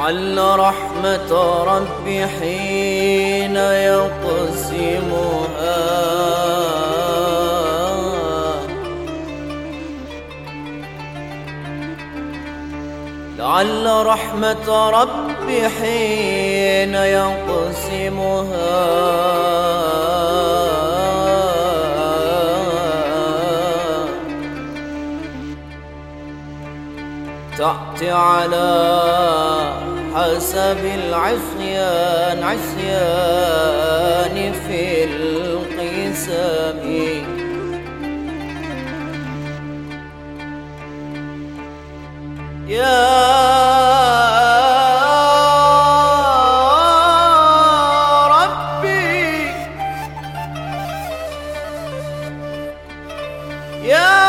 لعل رحمة ربي حين يقسمها. لعل رحمة ربي حين يقسمها. تأتي على حسب العصيان عصيان في القسم. يا ربي يا